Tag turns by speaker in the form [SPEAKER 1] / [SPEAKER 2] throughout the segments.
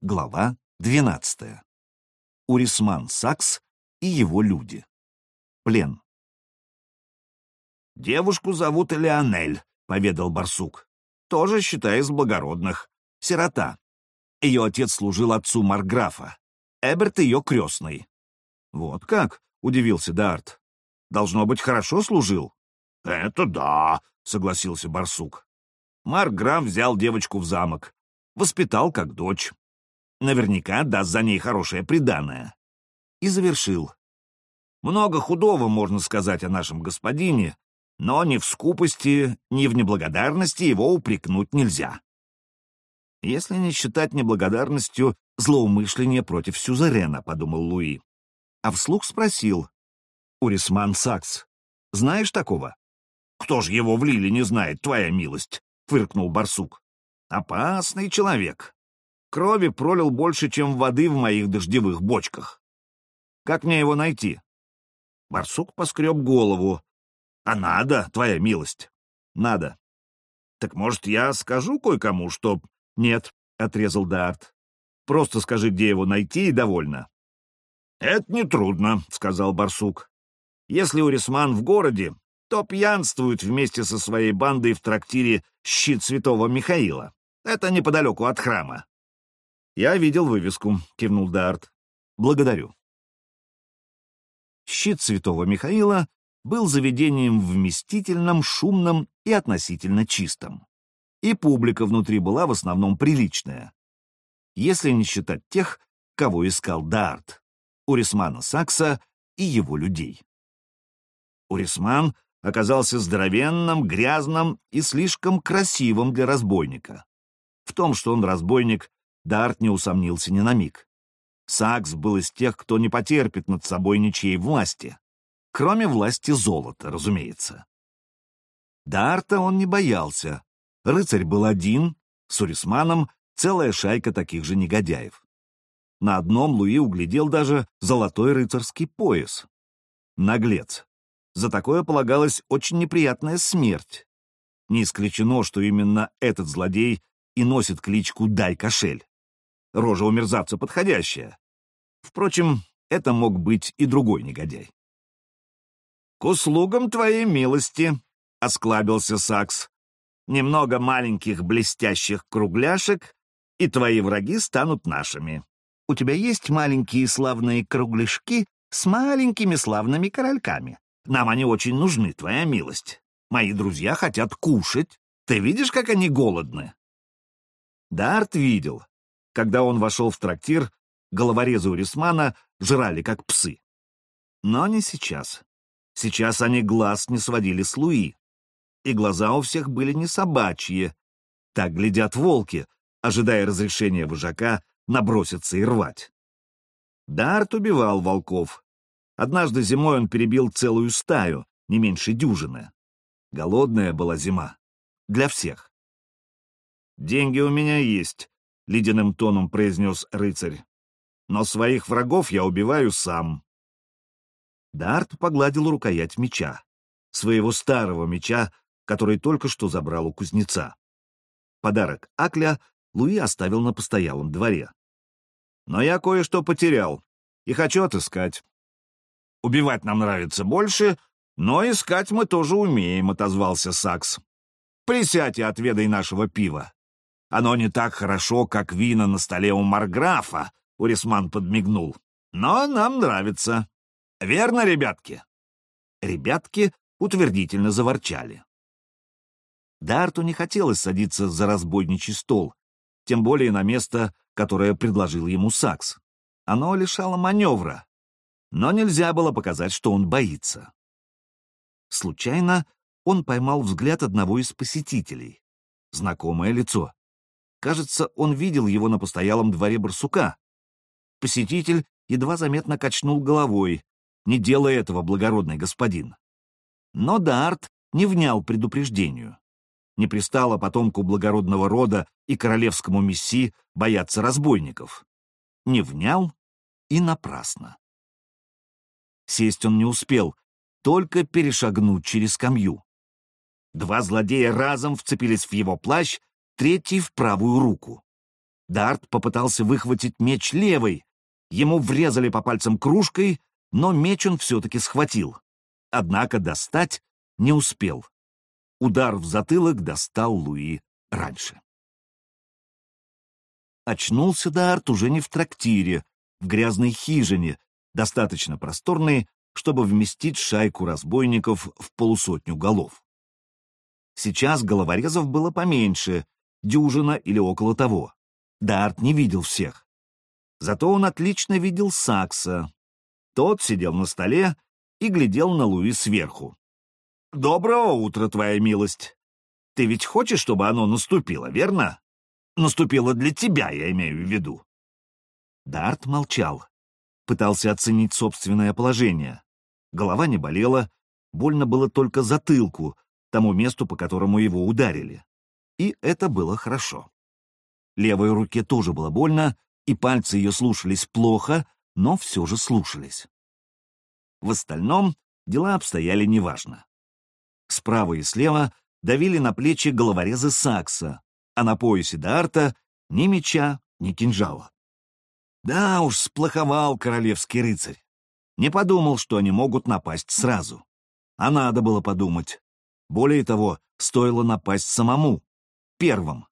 [SPEAKER 1] Глава 12. Урисман Сакс и его люди. Плен.
[SPEAKER 2] «Девушку зовут Элеонель», — поведал барсук. «Тоже, считай, из благородных. Сирота. Ее отец служил отцу Марграфа. Эберт ее крестный».
[SPEAKER 1] «Вот как?» — удивился Дарт. «Должно быть, хорошо служил?»
[SPEAKER 2] «Это да», — согласился барсук. Марграф взял девочку в замок. Воспитал как дочь наверняка даст за ней хорошее приданое. И завершил. Много худого можно сказать о нашем господине, но ни в скупости, ни в неблагодарности его упрекнуть нельзя. Если не считать неблагодарностью злоумышление против Сюзерена, подумал Луи. А вслух спросил. Урисман Сакс, знаешь такого? Кто ж его в Лиле не знает, твоя милость? Фыркнул барсук. Опасный человек. Крови пролил больше, чем воды в моих дождевых бочках. Как мне его найти? Барсук поскреб голову. А надо, твоя милость. Надо. Так, может, я скажу кое-кому, что... Нет, — отрезал Дарт. Просто скажи, где его найти, и довольно. Это нетрудно, — сказал барсук. Если Урисман в городе, то пьянствует вместе со своей бандой в трактире «Щит святого Михаила». Это неподалеку от храма. «Я видел вывеску», — кивнул Дарт. «Благодарю». Щит святого Михаила был заведением вместительным, шумным и относительно чистым. И публика внутри была в основном приличная. Если не считать тех, кого искал Дарт, Урисмана Сакса и его людей. Урисман оказался здоровенным, грязным и слишком красивым для разбойника. В том, что он разбойник, Дарт не усомнился ни на миг. Сакс был из тех, кто не потерпит над собой ничьей власти. Кроме власти золота, разумеется. Дарта он не боялся. Рыцарь был один, с Урисманом целая шайка таких же негодяев. На одном Луи углядел даже золотой рыцарский пояс. Наглец. За такое полагалась очень неприятная смерть. Не исключено, что именно этот злодей и носит кличку «Дай кошель». Рожа у мерзавца подходящая. Впрочем, это мог быть и другой негодяй. — К услугам твоей милости, — осклабился Сакс. — Немного маленьких блестящих кругляшек, и твои враги станут нашими. У тебя есть маленькие славные кругляшки с маленькими славными корольками. Нам они очень нужны, твоя милость. Мои друзья хотят кушать. Ты видишь, как они голодны? Дарт видел. Когда он вошел в трактир, головорезы Урисмана жрали как псы. Но не сейчас. Сейчас они глаз не сводили с Луи. И глаза у всех были не собачьи. Так глядят волки, ожидая разрешения вожака наброситься и рвать. Дарт убивал волков. Однажды зимой он перебил целую стаю, не меньше дюжины. Голодная была зима. Для всех. «Деньги у меня есть», — ледяным тоном произнес рыцарь. «Но своих врагов я убиваю сам». Дарт погладил рукоять меча, своего старого меча, который только что забрал у кузнеца. Подарок Акля Луи оставил на постоялом дворе. «Но я кое-что потерял и хочу отыскать. Убивать нам нравится больше, но искать мы тоже умеем», — отозвался Сакс. «Присядь и отведай нашего пива». Оно не так хорошо, как вина на столе у Марграфа, — Урисман подмигнул. Но нам нравится. Верно, ребятки? Ребятки утвердительно заворчали. Дарту не хотелось садиться за разбойничий стол, тем более на место, которое предложил ему Сакс. Оно лишало маневра, но нельзя было показать, что он боится. Случайно он поймал взгляд одного из посетителей. Знакомое лицо. Кажется, он видел его на постоялом дворе барсука. Посетитель едва заметно качнул головой, не делая этого, благородный господин. Но Дарт не внял предупреждению. Не пристало потомку благородного рода и королевскому месси бояться разбойников. Не внял и напрасно. Сесть он не успел, только перешагнуть через скамью. Два злодея разом вцепились в его плащ третий в правую руку. Дарт попытался выхватить меч левой. Ему врезали по пальцам кружкой, но меч он все-таки схватил. Однако достать не успел. Удар в затылок достал Луи раньше. Очнулся Дарт уже не в трактире, в грязной хижине, достаточно просторной, чтобы вместить шайку разбойников в полусотню голов. Сейчас головорезов было поменьше, дюжина или около того. Дарт не видел всех. Зато он отлично видел Сакса. Тот сидел на столе и глядел на Луи сверху. «Доброго утра, твоя милость! Ты ведь хочешь, чтобы оно наступило, верно? Наступило для тебя, я имею в виду». Дарт молчал, пытался оценить собственное положение. Голова не болела, больно было только затылку, тому месту, по которому его ударили. И это было хорошо. Левой руке тоже было больно, и пальцы ее слушались плохо, но все же слушались. В остальном дела обстояли неважно. Справа и слева давили на плечи головорезы Сакса, а на поясе Дарта ни меча, ни кинжала. Да уж, сплоховал королевский рыцарь. Не подумал, что они могут напасть сразу. А надо было подумать. Более того, стоило напасть самому, первым,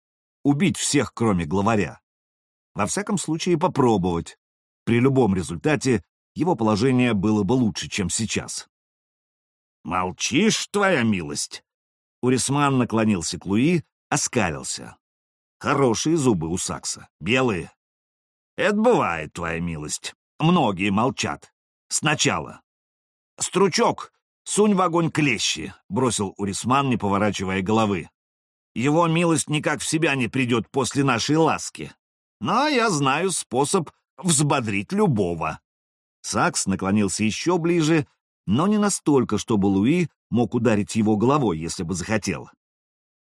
[SPEAKER 2] убить всех, кроме главаря. Во всяком случае, попробовать. При любом результате его положение было бы лучше, чем сейчас. «Молчишь, твоя милость?» Урисман наклонился к Луи, оскалился. Хорошие зубы у Сакса, белые. «Это бывает, твоя милость. Многие молчат. Сначала. Стручок, сунь в огонь клещи», — бросил Урисман, не поворачивая головы. «Его милость никак в себя не придет после нашей ласки. Но я знаю способ взбодрить любого». Сакс наклонился еще ближе, но не настолько, чтобы Луи мог ударить его головой, если бы захотел.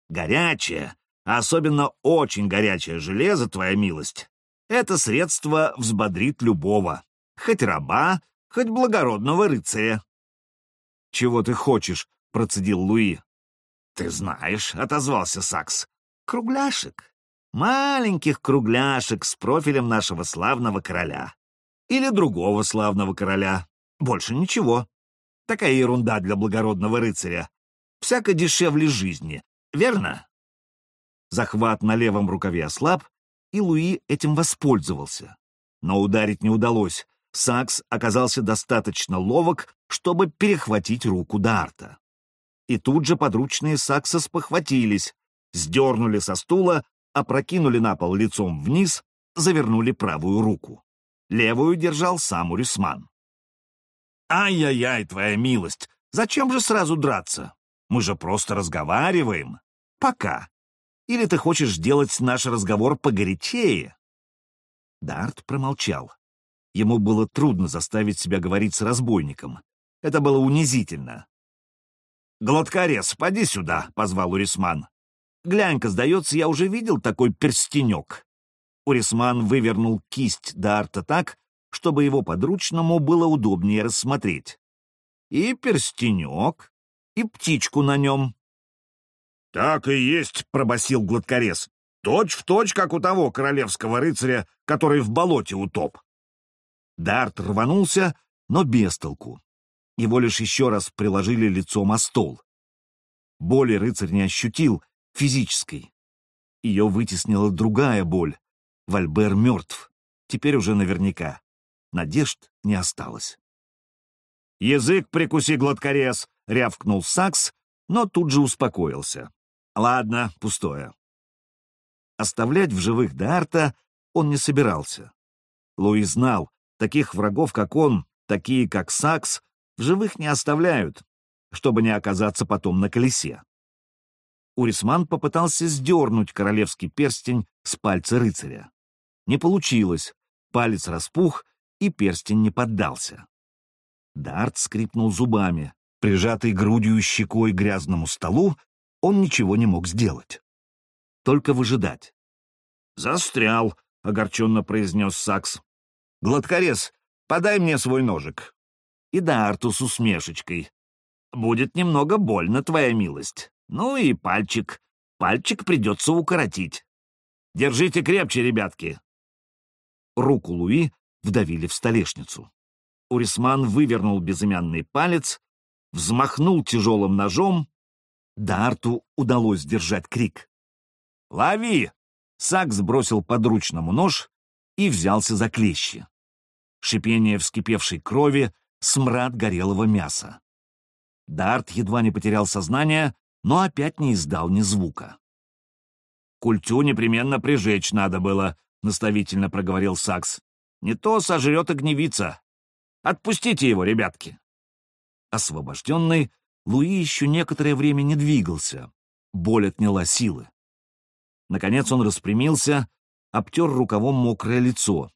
[SPEAKER 2] «Горячее, особенно очень горячее железо, твоя милость, это средство взбодрит любого, хоть раба, хоть благородного рыцаря». «Чего ты хочешь?» — процедил Луи. «Ты знаешь», — отозвался Сакс, — «кругляшек маленьких кругляшек с профилем нашего славного короля. Или другого славного короля. Больше ничего. Такая ерунда для благородного рыцаря. Всяко дешевле жизни. Верно? Захват на левом рукаве ослаб, и Луи этим воспользовался. Но ударить не удалось. Сакс оказался достаточно ловок, чтобы перехватить руку Дарта. И тут же подручные Сакса спохватились, сдернули со стула опрокинули на пол лицом вниз, завернули правую руку. Левую держал сам Урисман. «Ай-яй-яй, твоя милость, зачем же сразу драться? Мы же просто разговариваем. Пока. Или ты хочешь сделать наш разговор погорячее?» Дарт промолчал. Ему было трудно заставить себя говорить с разбойником. Это было унизительно. «Глоткорез, поди сюда», — позвал Урисман. Глянь-ка, сдается, я уже видел такой перстенек. Урисман вывернул кисть Дарта так, чтобы его подручному было удобнее рассмотреть. И перстенек, и птичку на нем. — Так и есть, — пробасил гладкорез. — Точь в точь, как у того королевского рыцаря, который в болоте утоп. Дарт рванулся, но без толку. Его лишь еще раз приложили лицом о стол. Боли рыцарь не ощутил, физической. Ее вытеснила другая боль. Вальбер мертв. Теперь уже наверняка. Надежд не осталось. «Язык прикуси, гладкорез!» — рявкнул Сакс, но тут же успокоился. «Ладно, пустое». Оставлять в живых Дарта он не собирался. Луи знал, таких врагов, как он, такие, как Сакс, в живых не оставляют, чтобы не оказаться потом на колесе. Урисман попытался сдернуть королевский перстень с пальца рыцаря. Не получилось, палец распух, и перстень не поддался. Дарт скрипнул зубами. Прижатый грудью щекой к грязному столу, он ничего не мог сделать. Только выжидать. «Застрял», — огорченно произнес Сакс. «Гладкорез, подай мне свой ножик». И Дарту с усмешечкой. «Будет немного больно, твоя милость». Ну и пальчик. Пальчик придется укоротить.
[SPEAKER 1] Держите крепче, ребятки!»
[SPEAKER 2] Руку Луи вдавили в столешницу. Урисман вывернул безымянный палец, взмахнул тяжелым ножом. Дарту удалось сдержать крик.
[SPEAKER 1] «Лови!»
[SPEAKER 2] Сак сбросил подручному нож и взялся за клещи. Шипение вскипевшей крови, смрад горелого мяса. Дарт едва не потерял сознание, но опять не издал ни звука.
[SPEAKER 1] «Культю непременно прижечь надо было», — наставительно проговорил Сакс. «Не то сожрет огневица. Отпустите его, ребятки!»
[SPEAKER 2] Освобожденный, Луи еще некоторое время не двигался. Боль отняла силы. Наконец он распрямился, обтер рукавом мокрое лицо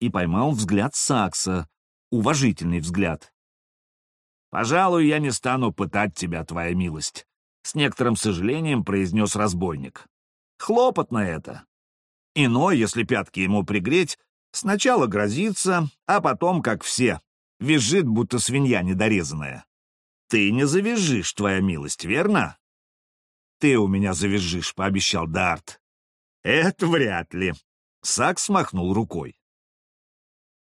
[SPEAKER 2] и поймал взгляд Сакса, уважительный взгляд.
[SPEAKER 1] «Пожалуй, я не стану пытать тебя, твоя милость», — с некоторым сожалением произнес разбойник. «Хлопотно это. Иной, если пятки ему пригреть, сначала грозится, а потом, как все, визжит, будто свинья недорезанная. Ты не завизжишь, твоя милость, верно?» «Ты у меня завизжишь», — пообещал Дарт. «Это вряд ли». Сакс махнул рукой.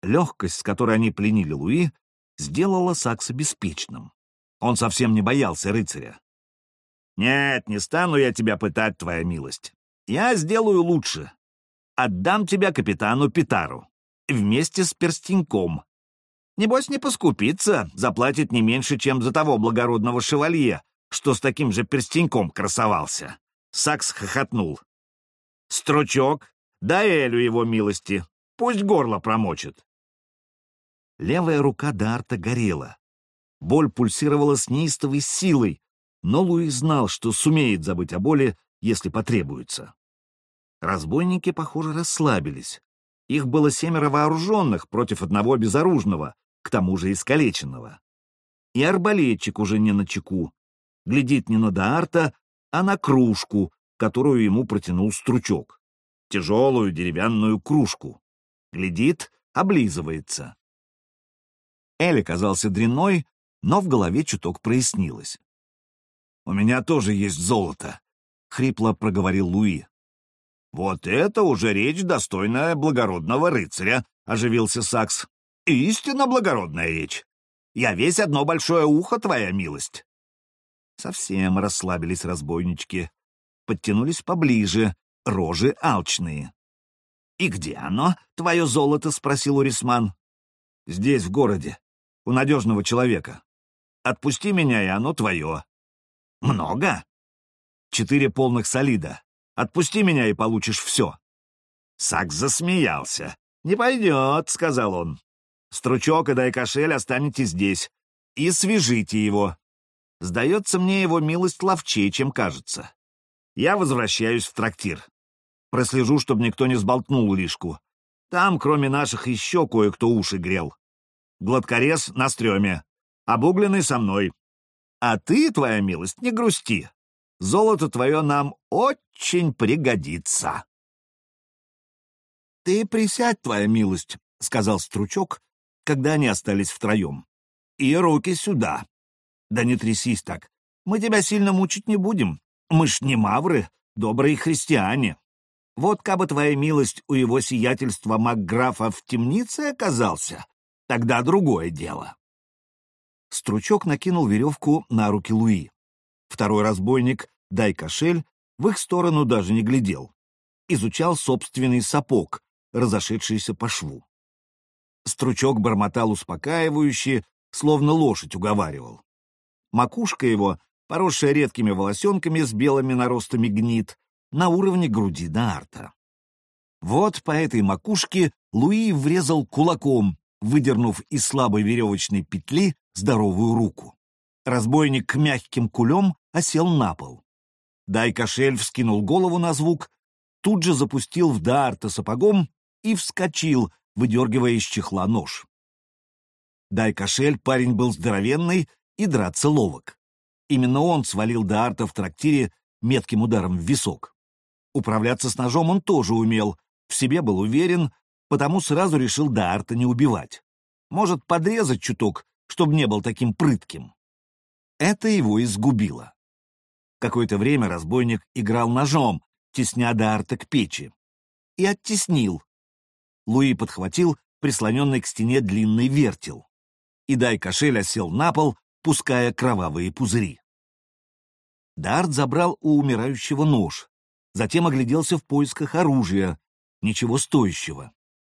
[SPEAKER 1] Легкость, с которой они пленили Луи, сделала Сакса беспечным. Он совсем не боялся рыцаря. «Нет, не стану я тебя пытать, твоя милость. Я сделаю лучше. Отдам тебя капитану Питару. Вместе с перстеньком. Небось, не поскупится, заплатит не меньше, чем за того благородного шевалье, что с таким же перстеньком красовался». Сакс хохотнул. «Стручок, дай Элю его милости, пусть горло промочит». Левая рука Дарта горела. Боль пульсировала с неистовой силой, но Луи знал, что сумеет забыть о боли, если потребуется. Разбойники, похоже, расслабились. Их было семеро вооруженных против одного безоружного, к тому же искалеченного. И арбалетчик уже не на чеку. Глядит не на Даарта, а на кружку, которую ему протянул стручок. Тяжелую деревянную кружку. Глядит, облизывается. Эль оказался дрянной, но в голове чуток прояснилось. «У меня тоже есть золото», — хрипло проговорил Луи. «Вот это уже речь, достойная благородного рыцаря», — оживился Сакс. «Истинно благородная речь. Я весь одно большое ухо, твоя милость». Совсем расслабились разбойнички. Подтянулись поближе, рожи алчные. «И где оно, твое золото?» — спросил Урисман. «Здесь, в городе у надежного человека. Отпусти меня, и оно твое. Много? Четыре полных солида. Отпусти меня, и получишь все. Сакс засмеялся. «Не пойдет», — сказал он. «Стручок и дай кошель останете здесь. И свяжите его. Сдается мне его милость ловчей, чем кажется. Я возвращаюсь в трактир. Прослежу, чтобы никто не сболтнул лишку. Там, кроме наших, еще кое-кто уши грел. Гладкорез на стреме. Обугленный со мной. А ты, твоя милость, не грусти. Золото твое нам очень пригодится. — Ты присядь, твоя милость, — сказал Стручок, когда они остались втроем. — И руки сюда. Да не трясись так. Мы тебя сильно мучить не будем. Мы ж не мавры, добрые христиане. Вот кабы твоя милость у его сиятельства Макграфа в темнице оказался, Тогда другое дело. Стручок накинул веревку на руки Луи. Второй разбойник, дай кошель, в их сторону даже не глядел. Изучал собственный сапог, разошедшийся по шву. Стручок бормотал успокаивающе, словно лошадь уговаривал. Макушка его, поросшая редкими волосенками с белыми наростами гнит, на уровне груди Дарта. Вот по этой макушке Луи врезал кулаком, выдернув из слабой веревочной петли здоровую руку. Разбойник мягким кулем осел на пол. Дай кошель вскинул голову на звук, тут же запустил в Дарта сапогом и вскочил, выдергивая из чехла нож. Дай кошель парень был здоровенный и драться ловок. Именно он свалил Дарта в трактире метким ударом в висок. Управляться с ножом он тоже умел, в себе был уверен, потому сразу решил Даарта не убивать. Может, подрезать чуток, чтобы не был таким прытким. Это его изгубило. Какое-то время разбойник играл ножом,
[SPEAKER 2] тесня Д'Арта к печи. И оттеснил. Луи подхватил прислоненный к стене длинный вертел. И дай кошель осел на пол, пуская кровавые пузыри. Дарт забрал у умирающего нож, затем огляделся в поисках оружия, ничего стоящего.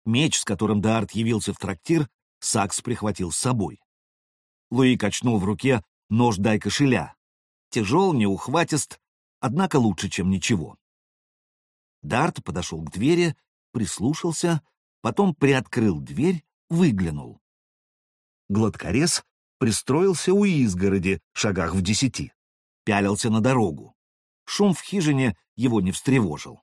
[SPEAKER 2] Меч, с которым Дарт явился в трактир, Сакс прихватил с собой. Луи качнул в руке нож дай кошеля. Тяжел, неухватист, однако лучше, чем ничего. Дарт подошел к двери, прислушался, потом приоткрыл дверь, выглянул. Гладкорез пристроился у изгороди, шагах в десяти пялился на дорогу. Шум в хижине его не встревожил.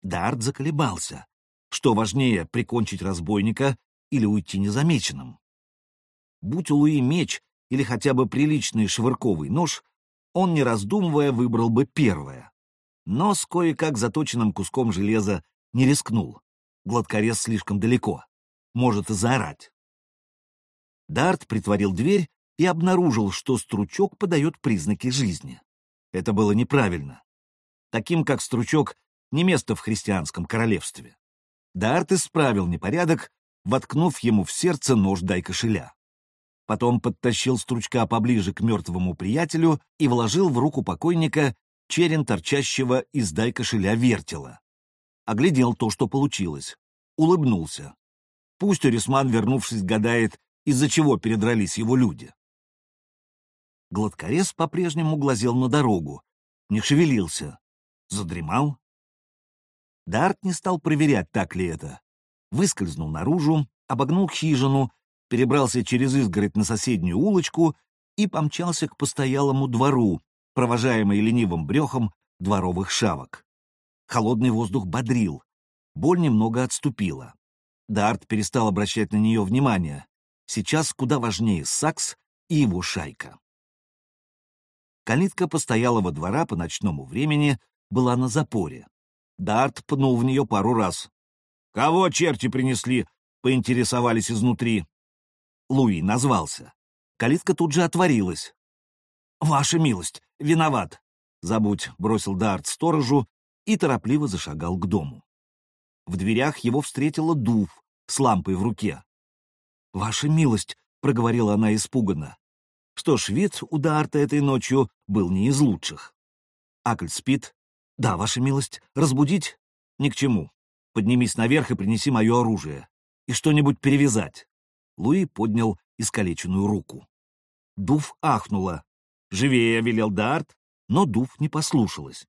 [SPEAKER 2] Дарт заколебался. Что важнее, прикончить разбойника или уйти незамеченным? Будь у Луи меч или хотя бы приличный швырковый нож, он, не раздумывая, выбрал бы первое. Но с кое-как заточенным куском железа не рискнул. Гладкорез слишком далеко. Может и заорать. Дарт притворил дверь и обнаружил, что стручок подает признаки жизни. Это было неправильно. Таким, как стручок, не место в христианском королевстве. Дарт исправил непорядок, воткнув ему в сердце нож дай кошеля. Потом подтащил стручка поближе к мертвому приятелю и вложил в руку покойника черен торчащего из дай кошеля вертела. Оглядел то, что получилось. Улыбнулся. Пусть Урисман, вернувшись, гадает, из-за чего передрались его люди. Гладкорез по-прежнему глазел на дорогу, не шевелился, задремал. Дарт не стал проверять, так ли это. Выскользнул наружу, обогнул хижину, перебрался через изгородь на соседнюю улочку и помчался к постоялому двору, провожаемый ленивым брехом дворовых шавок. Холодный воздух бодрил, боль немного отступила. Дарт перестал обращать на нее внимание. Сейчас куда важнее Сакс и его шайка. Калитка постоялого двора по ночному времени была на запоре. Дарт пнул в нее пару раз. «Кого черти принесли?» — поинтересовались изнутри. Луи назвался. Калитка тут же отворилась. «Ваша милость, виноват!» Забудь, бросил Дарт сторожу и торопливо зашагал к дому. В дверях его встретила Дув с лампой в руке. «Ваша милость!» — проговорила она испуганно. Что ж, вид у Даарта этой ночью был не из лучших. Акль спит. Да, ваша милость, разбудить? Ни к чему. Поднимись наверх и принеси мое оружие. И что-нибудь перевязать. Луи поднял искалеченную руку. Дуф ахнула. «Живее!» — велел Даарт, но Дуф не послушалась.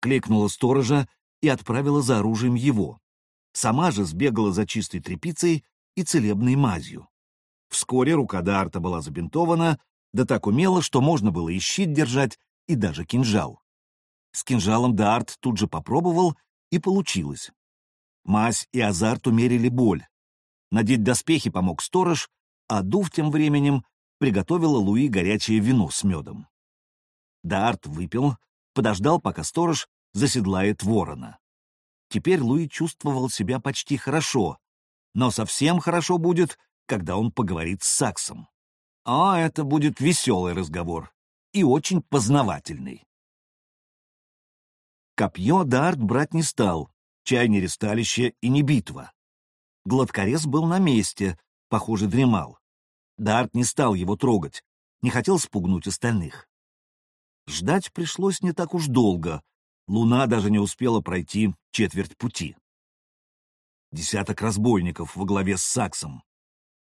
[SPEAKER 2] Кликнула сторожа и отправила за оружием его. Сама же сбегала за чистой тряпицей и целебной мазью. Вскоре рука Д'Арта была забинтована, да так умело, что можно было и щит держать, и даже кинжал. С кинжалом Д'Арт тут же попробовал, и получилось. Мазь и азарт умерили боль. Надеть доспехи помог сторож, а Дув тем временем приготовила Луи горячее вино с медом. Д'Арт выпил, подождал, пока сторож заседлает ворона. Теперь Луи чувствовал себя почти хорошо, но совсем хорошо будет, когда он поговорит с Саксом. А это будет веселый разговор и очень познавательный. Копье Дарт брать не стал, чай не ресталище и не битва. Гладкорез был на месте, похоже, дремал. Дарт не стал его трогать, не хотел спугнуть остальных. Ждать пришлось не так уж долго, луна даже не успела пройти четверть пути. Десяток разбойников во главе с Саксом,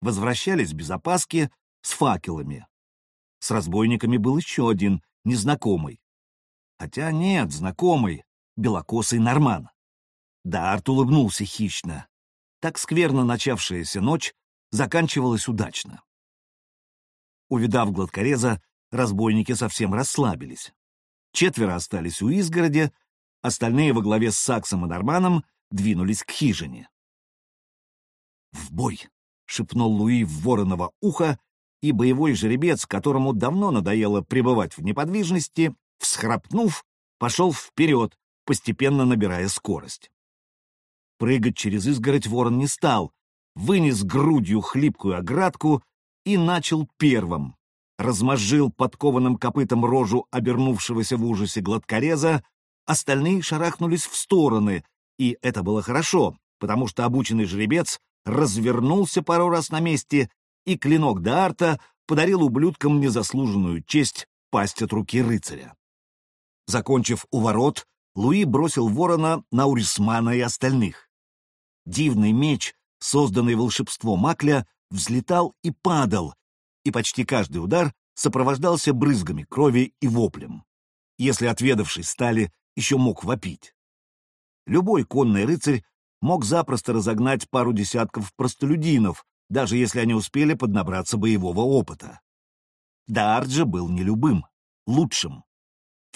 [SPEAKER 2] возвращались без опаски, с факелами. С разбойниками был еще один, незнакомый. Хотя нет, знакомый, белокосый норман. Дарт улыбнулся хищно. Так скверно начавшаяся ночь заканчивалась удачно. Увидав гладкореза, разбойники совсем расслабились. Четверо остались у изгороди, остальные во главе с Саксом и Норманом двинулись к хижине. «В бой!» — шепнул Луи в вороново ухо, и боевой жеребец, которому давно надоело пребывать в неподвижности, всхрапнув, пошел вперед, постепенно набирая скорость. Прыгать через изгородь ворон не стал, вынес грудью хлипкую оградку и начал первым. Размозжил подкованным копытом рожу обернувшегося в ужасе гладкореза, остальные шарахнулись в стороны, и это было хорошо, потому что обученный жеребец развернулся пару раз на месте, и клинок Д'Арта подарил ублюдкам незаслуженную честь пасть от руки рыцаря. Закончив у ворот, Луи бросил ворона на Урисмана и остальных. Дивный меч, созданный волшебством Макля, взлетал и падал, и почти каждый удар сопровождался брызгами крови и воплем. Если отведавший стали, еще мог вопить. Любой конный рыцарь мог запросто разогнать пару десятков простолюдинов, даже если они успели поднабраться боевого опыта. Даарджа был не любым, лучшим.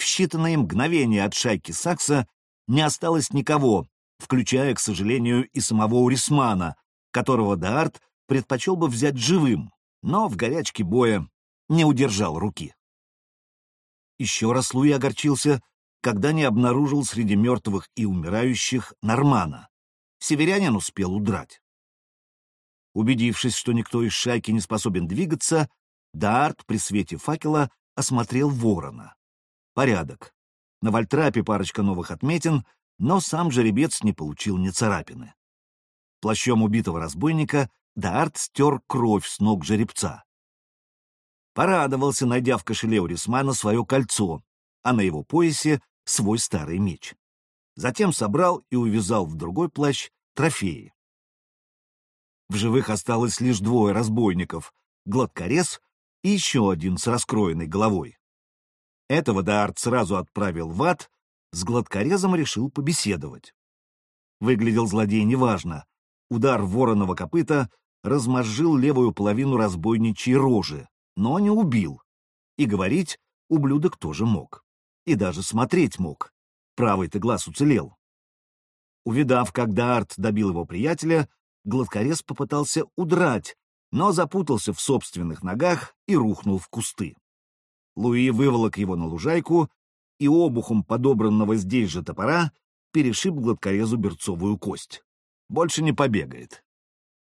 [SPEAKER 2] В считанные мгновения от шайки Сакса не осталось никого, включая, к сожалению, и самого Урисмана, которого Даарт предпочел бы взять живым, но в горячке боя не удержал руки. Еще раз Луи огорчился, когда не обнаружил среди мертвых и умирающих Нормана. Северянин успел удрать. Убедившись, что никто из шайки не способен двигаться, Даарт при свете факела осмотрел ворона. Порядок. На вальтрапе парочка новых отметин, но сам жеребец не получил ни царапины. Плащом убитого разбойника Даарт стер кровь с ног жеребца. Порадовался, найдя в кошеле у Рисмана свое кольцо, а на его поясе свой старый меч. Затем собрал и увязал в другой плащ трофеи. В живых осталось лишь двое разбойников — гладкорез и еще один с раскроенной головой. Этого Даарт сразу отправил в ад, с гладкорезом решил побеседовать. Выглядел злодей неважно. Удар вороного копыта размозжил левую половину разбойничьей рожи, но не убил. И говорить ублюдок тоже мог. И даже смотреть мог. Правый-то глаз уцелел. Увидав, как Даарт добил его приятеля, гладкорез попытался удрать, но запутался в собственных ногах и рухнул в кусты. Луи выволок его на лужайку и обухом подобранного здесь же топора перешиб гладкорезу берцовую кость. Больше не побегает.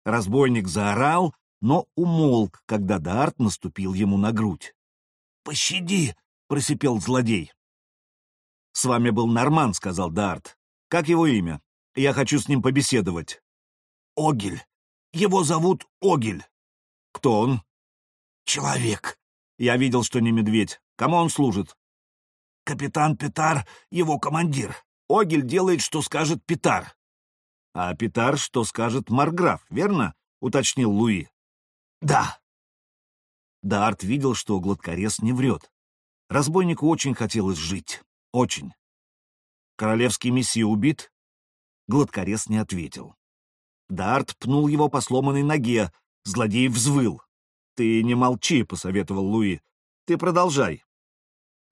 [SPEAKER 2] Разбойник заорал, но умолк, когда Д'Арт наступил ему на грудь. «Пощади!» — просипел злодей. «С вами был Норман», — сказал Д'Арт. «Как его имя? Я хочу с ним побеседовать». «Огель. Его зовут Огель». «Кто он?» «Человек». «Я видел, что не медведь. Кому он служит?» «Капитан Петар, его командир. Огель делает, что скажет Петар». «А Петар, что скажет Марграф, верно?» — уточнил Луи. «Да». Дарт видел, что гладкорез не врет. Разбойнику очень хотелось жить. Очень. Королевский мессия убит? Гладкорез не ответил. Дарт пнул его по сломанной ноге. Злодей взвыл. «Ты не молчи», — посоветовал Луи. «Ты продолжай».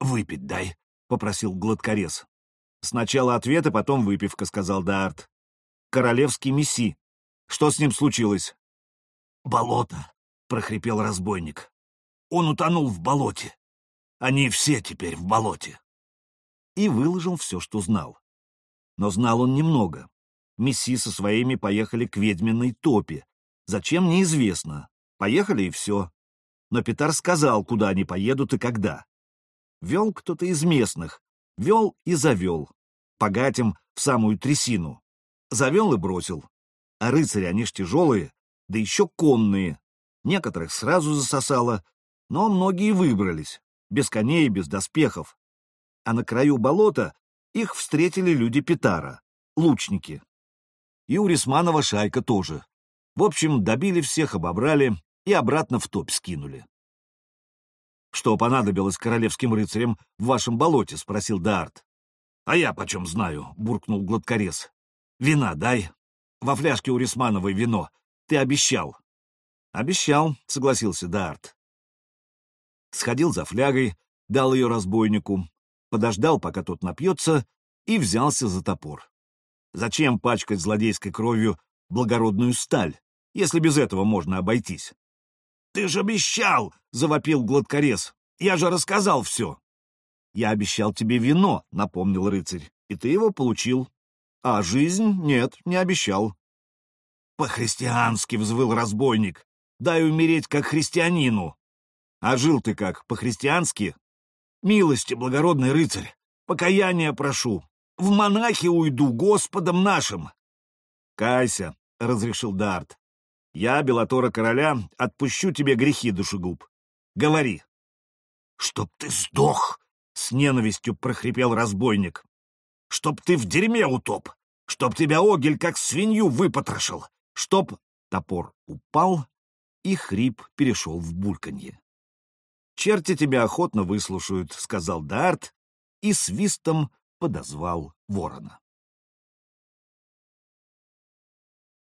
[SPEAKER 2] «Выпить дай», — попросил гладкорез. «Сначала ответ, а потом выпивка», — сказал Дарт. «Королевский месси. Что с ним случилось?» «Болото», прохрипел разбойник. Он утонул в болоте. Они все теперь в болоте. И выложил все, что знал. Но знал он немного. Месси со своими поехали к ведьминой топе. Зачем, неизвестно. Поехали и все. Но Петар сказал, куда они поедут и когда. Вел кто-то из местных. Вел и завел. Погатим в самую трясину. Завел и бросил. А рыцари, они ж тяжелые, да еще конные, некоторых сразу засосало, но многие выбрались, без коней, без доспехов. А на краю болота их встретили люди Петара, лучники. И у Рисманова шайка тоже. В общем, добили всех, обобрали и обратно в топ скинули. «Что понадобилось королевским рыцарям в вашем болоте?» — спросил Д'Арт. «А я почем знаю?» — буркнул гладкорез. «Вина дай. Во фляжке у Рисмановой вино. Ты обещал». «Обещал», — согласился Дарт. Сходил за флягой, дал ее разбойнику, подождал, пока тот напьется, и взялся за топор. Зачем пачкать злодейской кровью благородную сталь, если без этого можно обойтись? «Ты же обещал!» — завопил гладкорез. «Я же рассказал все!» «Я обещал тебе вино», — напомнил рыцарь, — «и ты его получил. А жизнь нет, не обещал». «По-христиански!» — взвыл разбойник. Дай умереть как христианину. А жил ты как, по-христиански? Милости, благородный рыцарь,
[SPEAKER 1] Покаяние прошу. В монахи уйду Господом нашим.
[SPEAKER 2] Кайся, — разрешил Дарт. Я, Белатора Короля, отпущу тебе грехи, душегуб. Говори.
[SPEAKER 1] Чтоб ты сдох, — с ненавистью прохрипел разбойник. Чтоб ты в дерьме утоп, чтоб тебя Огель как свинью выпотрошил, чтоб...
[SPEAKER 2] Топор упал, и хрип перешел в бульканье. «Черти тебя охотно выслушают», — сказал Дарт и свистом подозвал ворона.